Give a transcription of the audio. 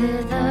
with the.